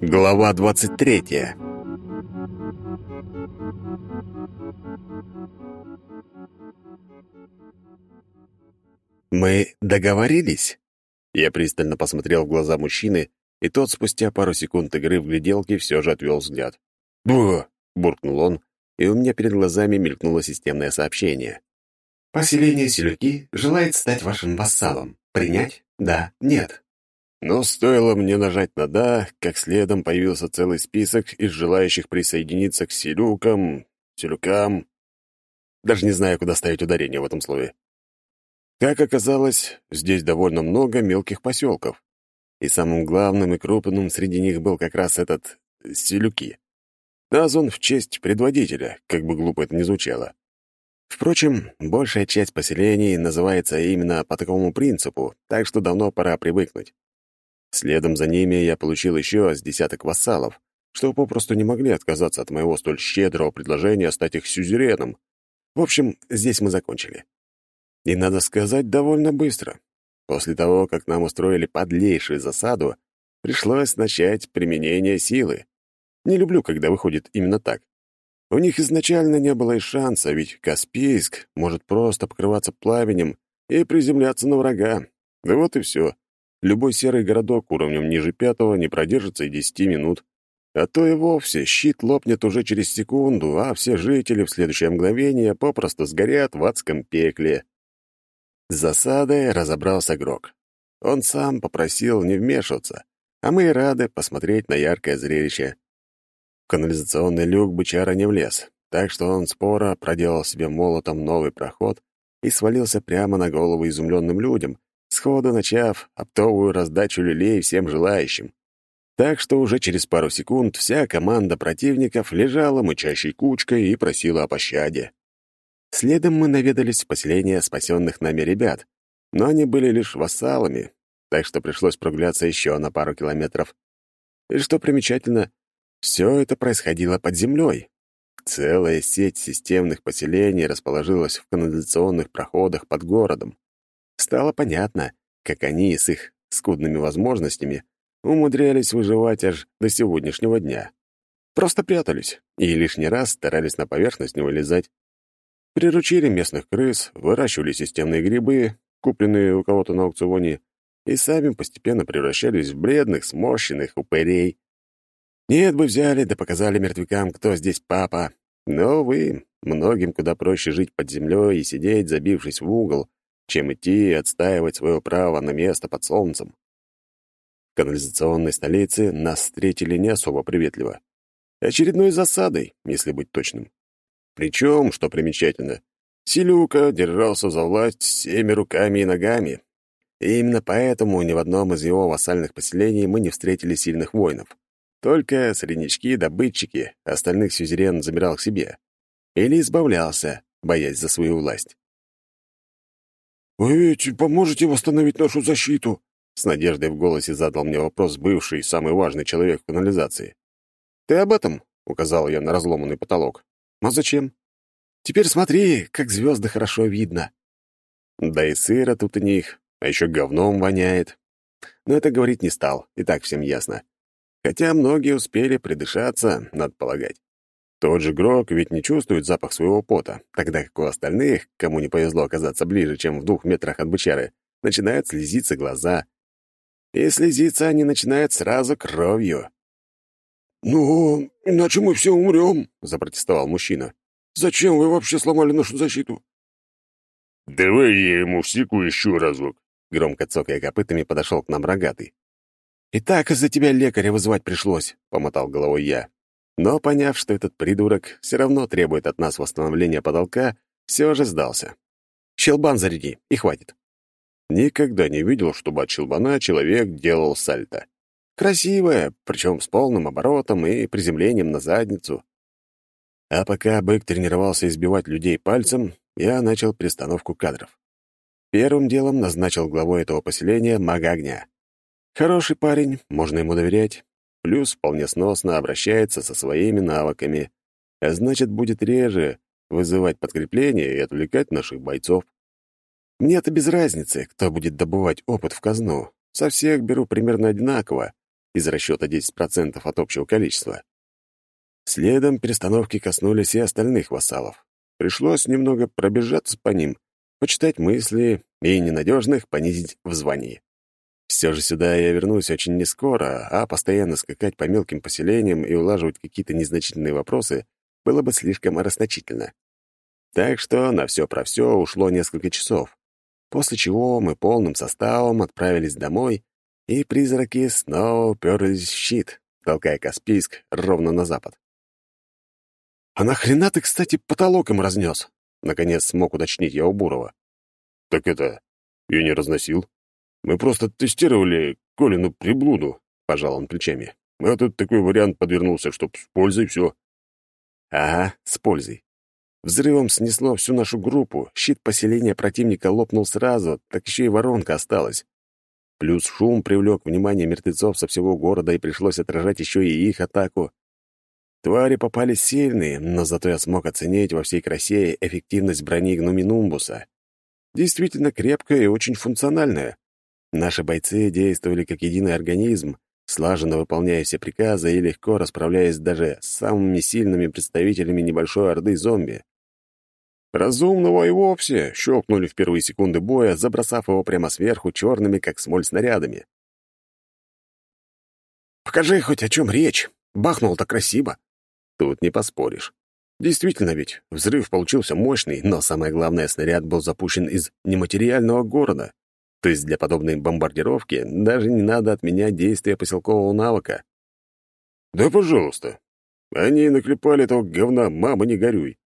Глава двадцать третья «Мы договорились?» Я пристально посмотрел в глаза мужчины, и тот спустя пару секунд игры в гляделки все же отвел взгляд. «Бу!» — буркнул он, и у меня перед глазами мелькнуло системное сообщение. «Поселение Селюки желает стать вашим вассалом. Принять? Да, нет». Но стоило мне нажать на «да», как следом появился целый список из желающих присоединиться к селюкам, селюкам. Даже не знаю, куда ставить ударение в этом слове. Как оказалось, здесь довольно много мелких поселков. И самым главным и крупным среди них был как раз этот Селюки. Назван в честь предводителя, как бы глупо это ни звучало. Впрочем, большая часть поселений называется именно по такому принципу, так что давно пора привыкнуть. Следом за ними я получил еще с десяток вассалов, что попросту не могли отказаться от моего столь щедрого предложения стать их сюзереном. В общем, здесь мы закончили. И, надо сказать, довольно быстро. После того, как нам устроили подлейшую засаду, пришлось начать применение силы. Не люблю, когда выходит именно так. У них изначально не было и шанса, ведь Каспийск может просто покрываться пламенем и приземляться на врага. Да вот и все. Любой серый городок уровнем ниже пятого не продержится и десяти минут. А то и вовсе щит лопнет уже через секунду, а все жители в следующее мгновение попросту сгорят в адском пекле. С засадой разобрался Грок. Он сам попросил не вмешиваться, а мы рады посмотреть на яркое зрелище. В канализационный люк бычара не влез, так что он споро проделал себе молотом новый проход и свалился прямо на голову изумленным людям, сходу начав оптовую раздачу люлей всем желающим. Так что уже через пару секунд вся команда противников лежала мычащей кучкой и просила о пощаде. Следом мы наведались в поселение спасенных нами ребят, но они были лишь вассалами, так что пришлось прогуляться еще на пару километров. И что примечательно, все это происходило под землей. Целая сеть системных поселений расположилась в канализационных проходах под городом. Стало понятно, как они с их скудными возможностями умудрялись выживать аж до сегодняшнего дня. Просто прятались и лишний раз старались на поверхность не вылезать. Приручили местных крыс, выращивали системные грибы, купленные у кого-то на аукционе, и сами постепенно превращались в бледных, сморщенных упырей. Нет бы взяли да показали мертвякам, кто здесь папа. Но, вы, многим куда проще жить под землей и сидеть, забившись в угол, чем идти и отстаивать свое право на место под солнцем. В канализационной столице нас встретили не особо приветливо. Очередной засадой, если быть точным. Причем, что примечательно, Силюка держался за власть всеми руками и ногами. И именно поэтому ни в одном из его вассальных поселений мы не встретили сильных воинов. Только среднячки, добытчики, остальных сюзерен забирал к себе. Или избавлялся, боясь за свою власть. «Вы ведь поможете восстановить нашу защиту?» С надеждой в голосе задал мне вопрос бывший самый важный человек в канализации. «Ты об этом?» — указал я на разломанный потолок. А зачем? Теперь смотри, как звезды хорошо видно. Да и сыра тут у них, а еще говном воняет. Но это говорить не стал, и так всем ясно. Хотя многие успели придышаться, надо полагать. Тот же Грок ведь не чувствует запах своего пота, тогда как у остальных, кому не повезло оказаться ближе, чем в двух метрах от бычары, начинают слезиться глаза. И слезиться они начинают сразу кровью. «Ну, иначе мы все умрем», — запротестовал мужчина. «Зачем вы вообще сломали нашу защиту?» «Давай я ему всеку еще разок», — громко цокая копытами подошел к нам рогатый. «И так из-за тебя лекаря вызывать пришлось», — помотал головой я. Но, поняв, что этот придурок все равно требует от нас восстановления потолка, все же сдался. «Щелбан заряди, и хватит». Никогда не видел, чтобы от щелбана человек делал сальто. Красивая, причем с полным оборотом и приземлением на задницу. А пока бык тренировался избивать людей пальцем, я начал перестановку кадров. Первым делом назначил главой этого поселения мага огня. Хороший парень, можно ему доверять. Плюс вполне сносно обращается со своими навыками. А значит, будет реже вызывать подкрепление и отвлекать наших бойцов. Мне это без разницы, кто будет добывать опыт в казну. Со всех беру примерно одинаково, из расчета 10% от общего количества. Следом перестановки коснулись и остальных вассалов. Пришлось немного пробежаться по ним, почитать мысли и ненадежных понизить в звании. Все же сюда я вернусь очень нескоро, а постоянно скакать по мелким поселениям и улаживать какие-то незначительные вопросы было бы слишком расточительно. Так что на все про все ушло несколько часов, после чего мы полным составом отправились домой, и призраки снова уперлись в щит, толкая Каспийск ровно на запад. «А нахрена ты, кстати, потолок им разнес?» Наконец смог уточнить я у Бурова. «Так это... я не разносил. Мы просто тестировали Колину приблуду», — пожал он плечами. «А тут такой вариант подвернулся, чтоб с пользой все». «Ага, с пользой. Взрывом снесло всю нашу группу, щит поселения противника лопнул сразу, так еще и воронка осталась. Плюс шум привлек внимание мертвецов со всего города, и пришлось отражать еще и их атаку. Твари попали сильные, но зато я смог оценить во всей красе эффективность брони Гнуминумбуса. Действительно крепкая и очень функциональная. Наши бойцы действовали как единый организм, слаженно выполняя все приказы и легко расправляясь даже с самыми сильными представителями небольшой орды зомби. Разумного и вовсе щелкнули в первые секунды боя, забросав его прямо сверху черными, как смоль, снарядами. «Покажи хоть о чем речь. Бахнул-то красиво», Тут не поспоришь. Действительно ведь, взрыв получился мощный, но самое главное, снаряд был запущен из нематериального города. То есть для подобной бомбардировки даже не надо отменять действия поселкового навыка. «Да, пожалуйста. Они наклепали этого говна, мама, не горюй».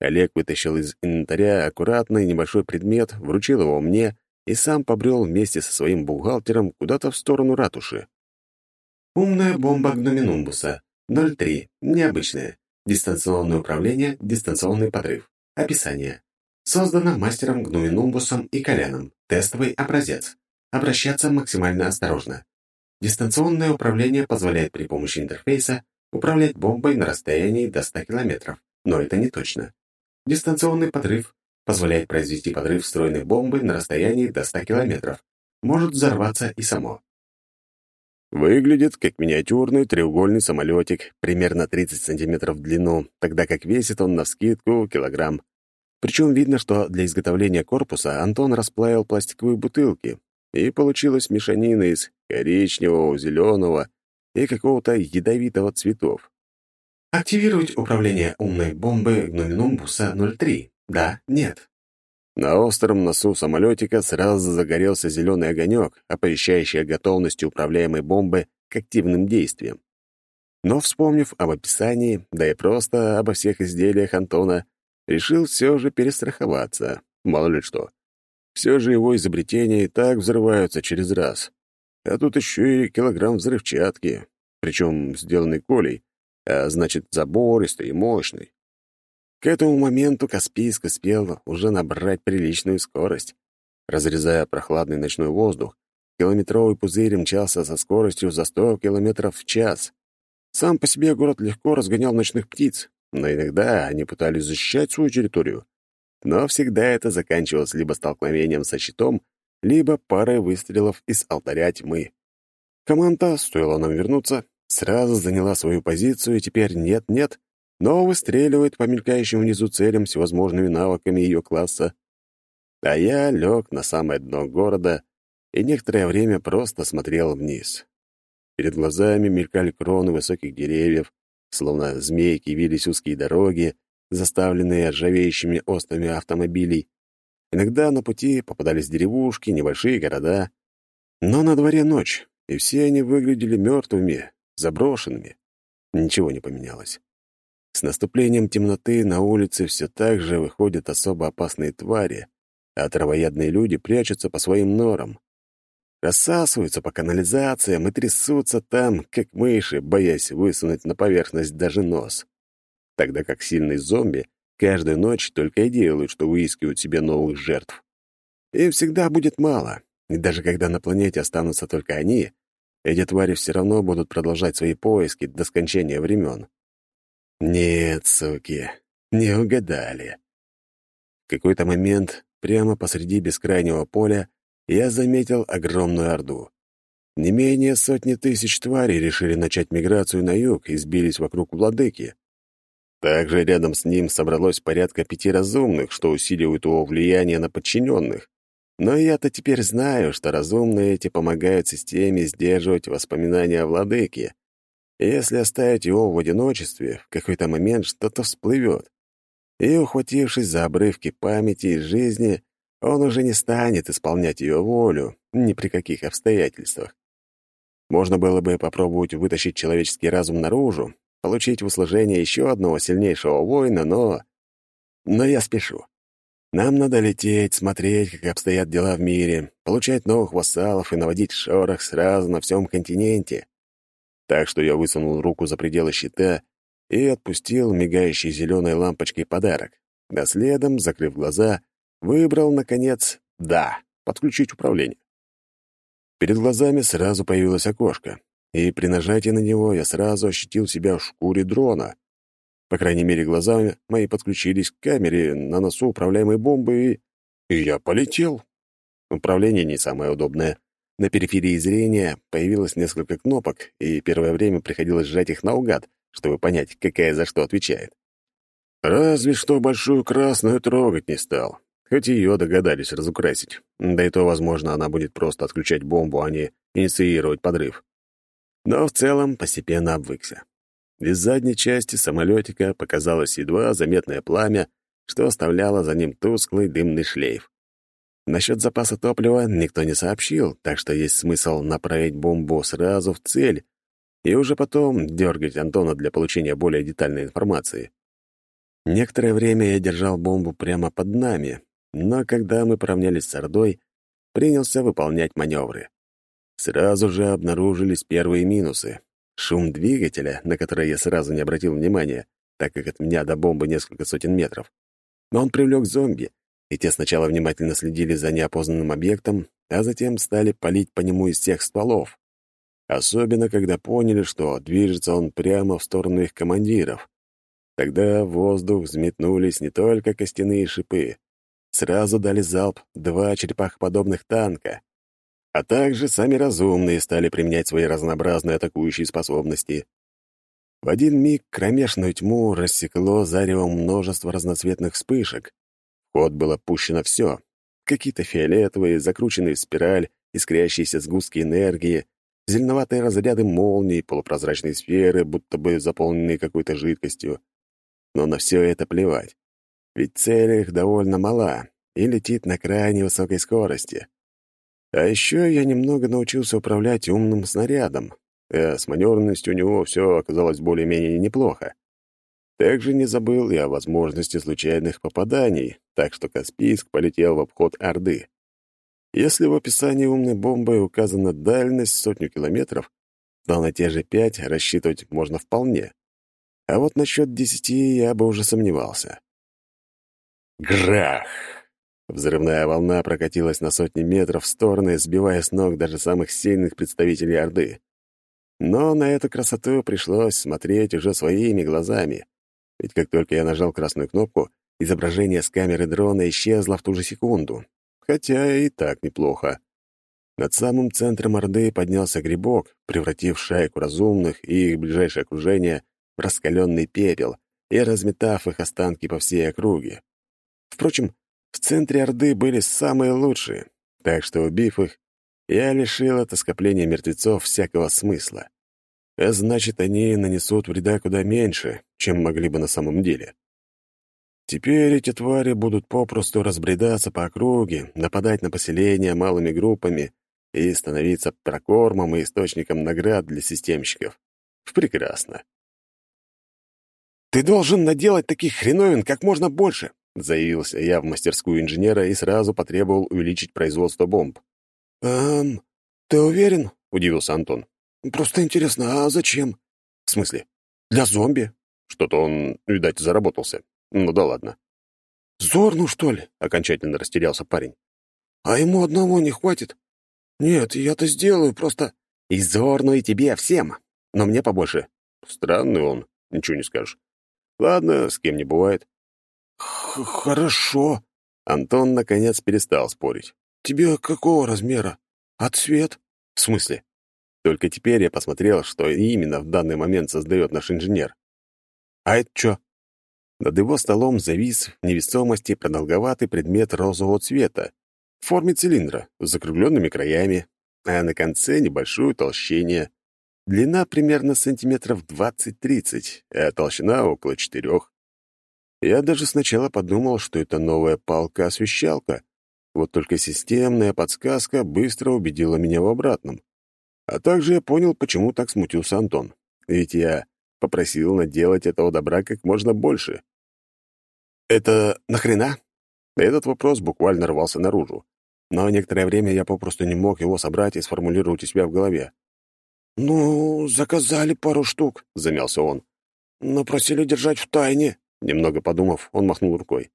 Олег вытащил из инвентаря аккуратный небольшой предмет, вручил его мне и сам побрел вместе со своим бухгалтером куда-то в сторону ратуши. «Умная бомба Гноминумбуса. 03. Необычное. Дистанционное управление, дистанционный подрыв. Описание. Создано мастером Гнуинумбусом и Коляном. Тестовый образец. Обращаться максимально осторожно. Дистанционное управление позволяет при помощи интерфейса управлять бомбой на расстоянии до 100 км, но это не точно. Дистанционный подрыв позволяет произвести подрыв встроенной бомбы на расстоянии до 100 км. Может взорваться и само. Выглядит как миниатюрный треугольный самолетик, примерно 30 сантиметров в длину, тогда как весит он навскидку килограмм. Причем видно, что для изготовления корпуса Антон расплавил пластиковые бутылки, и получилась мешанина из коричневого, зеленого и какого-то ядовитого цветов. Активировать управление умной бомбы Гноминумбуса 03. Да, нет. На остром носу самолетика сразу загорелся зеленый огонек, оповещающий о готовности управляемой бомбы к активным действиям. Но, вспомнив об описании, да и просто обо всех изделиях Антона, решил все же перестраховаться, мало ли что. Все же его изобретения и так взрываются через раз. А тут еще и килограмм взрывчатки, причем сделанный Колей, а значит, забористый и мощный. К этому моменту Каспийск успел уже набрать приличную скорость. Разрезая прохладный ночной воздух, километровый пузырь мчался со скоростью за 100 километров в час. Сам по себе город легко разгонял ночных птиц, но иногда они пытались защищать свою территорию. Но всегда это заканчивалось либо столкновением со щитом, либо парой выстрелов из алтаря тьмы. Команда, стоило нам вернуться, сразу заняла свою позицию, и теперь нет-нет, но выстреливает по мелькающим внизу целям всевозможными навыками ее класса. А я лег на самое дно города и некоторое время просто смотрел вниз. Перед глазами мелькали кроны высоких деревьев, словно змейки вились узкие дороги, заставленные ржавеющими остами автомобилей. Иногда на пути попадались деревушки, небольшие города. Но на дворе ночь, и все они выглядели мертвыми, заброшенными. Ничего не поменялось. С наступлением темноты на улице все так же выходят особо опасные твари, а травоядные люди прячутся по своим норам. Рассасываются по канализациям и трясутся там, как мыши, боясь высунуть на поверхность даже нос. Тогда как сильные зомби каждую ночь только и делают, что выискивают себе новых жертв. Им всегда будет мало, и даже когда на планете останутся только они, эти твари все равно будут продолжать свои поиски до скончания времен. Нет, суки, не угадали. В какой-то момент, прямо посреди бескрайнего поля, я заметил огромную орду. Не менее сотни тысяч тварей решили начать миграцию на юг и сбились вокруг владыки. Также рядом с ним собралось порядка пяти разумных, что усиливает его влияние на подчиненных. Но я-то теперь знаю, что разумные эти помогают системе сдерживать воспоминания о владыке. Если оставить его в одиночестве, в какой-то момент что-то всплывет. И, ухватившись за обрывки памяти и жизни, он уже не станет исполнять ее волю ни при каких обстоятельствах. Можно было бы попробовать вытащить человеческий разум наружу, получить в услужение еще одного сильнейшего воина, но... Но я спешу. Нам надо лететь, смотреть, как обстоят дела в мире, получать новых вассалов и наводить шорох сразу на всем континенте. Так что я высунул руку за пределы щита и отпустил мигающей зеленой лампочкой подарок. А следом, закрыв глаза, выбрал, наконец, «да», подключить управление. Перед глазами сразу появилось окошко, и при нажатии на него я сразу ощутил себя в шкуре дрона. По крайней мере, глазами мои подключились к камере на носу управляемой бомбы, и... и я полетел. Управление не самое удобное. На периферии зрения появилось несколько кнопок, и первое время приходилось сжать их наугад, чтобы понять, какая за что отвечает. Разве что большую красную трогать не стал, хоть ее догадались разукрасить. Да и то, возможно, она будет просто отключать бомбу, а не инициировать подрыв. Но в целом постепенно обвыкся. Из задней части самолетика показалось едва заметное пламя, что оставляло за ним тусклый дымный шлейф. Насчет запаса топлива никто не сообщил, так что есть смысл направить бомбу сразу в цель и уже потом дергать Антона для получения более детальной информации. Некоторое время я держал бомбу прямо под нами, но когда мы поравнялись с Ордой, принялся выполнять маневры. Сразу же обнаружились первые минусы. Шум двигателя, на который я сразу не обратил внимания, так как от меня до бомбы несколько сотен метров. Но он привлек зомби, и те сначала внимательно следили за неопознанным объектом, а затем стали палить по нему из всех стволов. Особенно, когда поняли, что движется он прямо в сторону их командиров. Тогда в воздух взметнулись не только костяные шипы. Сразу дали залп два черепахоподобных танка, а также сами разумные стали применять свои разнообразные атакующие способности. В один миг кромешную тьму рассекло заревом множество разноцветных вспышек. В ход было пущено все. Какие-то фиолетовые, закрученные в спираль, искрящиеся сгустки энергии, зеленоватые разряды молний, полупрозрачные сферы, будто бы заполненные какой-то жидкостью. Но на все это плевать. Ведь цель их довольно мала и летит на крайне высокой скорости. А еще я немного научился управлять умным снарядом, а с маневренностью у него все оказалось более-менее неплохо. Также не забыл и о возможности случайных попаданий, так что Каспийск полетел в обход Орды. Если в описании умной бомбы указана дальность сотню километров, то на те же пять рассчитывать можно вполне. А вот насчет десяти я бы уже сомневался. Грах! Взрывная волна прокатилась на сотни метров в стороны, сбивая с ног даже самых сильных представителей Орды. Но на эту красоту пришлось смотреть уже своими глазами. Ведь как только я нажал красную кнопку, изображение с камеры дрона исчезло в ту же секунду. Хотя и так неплохо. Над самым центром Орды поднялся грибок, превратив шайку разумных и их ближайшее окружение в раскаленный пепел и разметав их останки по всей округе. Впрочем, в центре Орды были самые лучшие, так что, убив их, я лишил это скопление мертвецов всякого смысла. А значит, они нанесут вреда куда меньше, чем могли бы на самом деле. Теперь эти твари будут попросту разбредаться по округе, нападать на поселения малыми группами и становиться прокормом и источником наград для системщиков. Прекрасно. «Ты должен наделать таких хреновин как можно больше», Заявился я в мастерскую инженера и сразу потребовал увеличить производство бомб. «Эм, ты уверен?» — удивился Антон. «Просто интересно, а зачем?» «В смысле? Для зомби?» Что-то он, видать, заработался. Ну да ладно. «Зорну, что ли?» — окончательно растерялся парень. «А ему одного не хватит?» «Нет, я-то сделаю, просто...» «И Зорну, и тебе, всем. Но мне побольше». Странный он, ничего не скажешь. Ладно, с кем не бывает. «Хорошо». Антон, наконец, перестал спорить. «Тебе какого размера? А цвет?» «В смысле?» Только теперь я посмотрел, что именно в данный момент создает наш инженер. А это что? Над его столом завис в невесомости продолговатый предмет розового цвета в форме цилиндра с закругленными краями, а на конце небольшое толщение. Длина примерно сантиметров 20-30, а толщина около четырех. Я даже сначала подумал, что это новая палка-освещалка, вот только системная подсказка быстро убедила меня в обратном. А также я понял, почему так смутился Антон. Ведь я попросил наделать этого добра как можно больше. «Это нахрена?» Этот вопрос буквально рвался наружу. Но некоторое время я попросту не мог его собрать и сформулировать у себя в голове. «Ну, заказали пару штук», — замялся он. «Но просили держать в тайне». Немного подумав, он махнул рукой.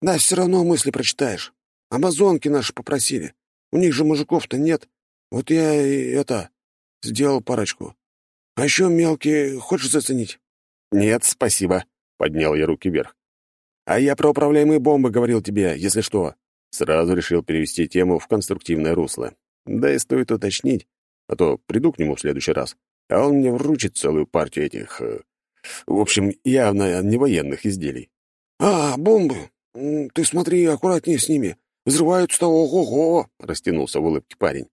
«Да, все равно мысли прочитаешь. Амазонки наши попросили. У них же мужиков-то нет. Вот я и это... сделал парочку. А еще мелкие хочешь заценить?» «Нет, спасибо», — поднял я руки вверх. «А я про управляемые бомбы говорил тебе, если что». Сразу решил перевести тему в конструктивное русло. Да и стоит уточнить, а то приду к нему в следующий раз, а он мне вручит целую партию этих... В общем, явно не военных изделий. «А, бомбы! Ты смотри, аккуратнее с ними. Взрываются-то ого-го!» — растянулся в улыбке парень.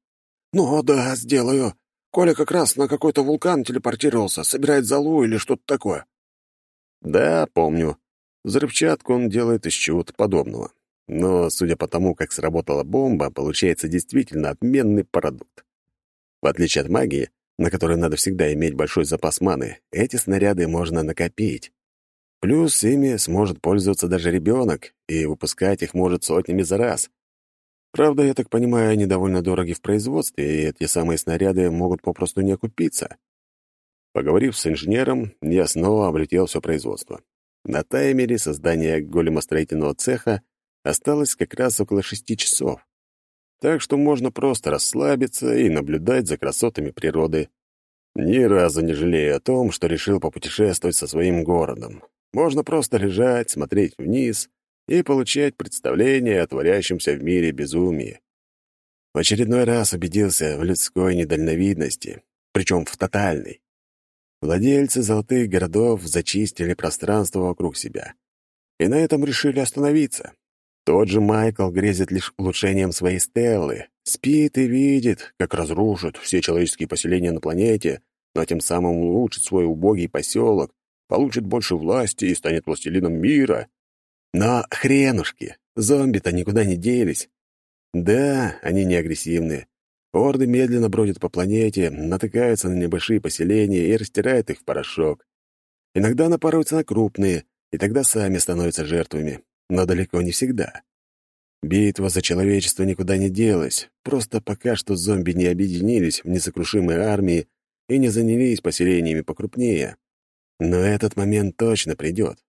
«Ну да, сделаю. Коля как раз на какой-то вулкан телепортировался, собирает залу или что-то такое». «Да, помню. Взрывчатку он делает из чего-то подобного. Но, судя по тому, как сработала бомба, получается действительно отменный продукт. В отличие от магии, на которой надо всегда иметь большой запас маны, эти снаряды можно накопить. Плюс ими сможет пользоваться даже ребенок, и выпускать их может сотнями за раз. Правда, я так понимаю, они довольно дороги в производстве, и эти самые снаряды могут попросту не окупиться. Поговорив с инженером, я снова облетел все производство. На таймере создания големостроительного цеха осталось как раз около шести часов. Так что можно просто расслабиться и наблюдать за красотами природы. Ни разу не жалею о том, что решил попутешествовать со своим городом. Можно просто лежать, смотреть вниз и получать представление о творящемся в мире безумии. В очередной раз убедился в людской недальновидности, причем в тотальной. Владельцы золотых городов зачистили пространство вокруг себя. И на этом решили остановиться. Тот же Майкл грезит лишь улучшением своей стеллы, спит и видит, как разрушат все человеческие поселения на планете, но тем самым улучшит свой убогий поселок, получит больше власти и станет властелином мира. Но хренушки, зомби-то никуда не делись. Да, они не агрессивные. Орды медленно бродят по планете, натыкаются на небольшие поселения и растирают их в порошок. Иногда напарываются на крупные, и тогда сами становятся жертвами, но далеко не всегда. Битва за человечество никуда не делась, просто пока что зомби не объединились в несокрушимые армии и не занялись поселениями покрупнее. Но этот момент точно придет.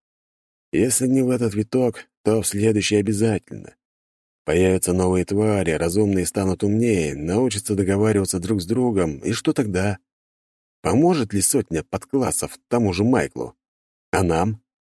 Если не в этот виток, то в следующий обязательно. Появятся новые твари, разумные станут умнее, научатся договариваться друг с другом, и что тогда? Поможет ли сотня подклассов тому же Майклу? А нам?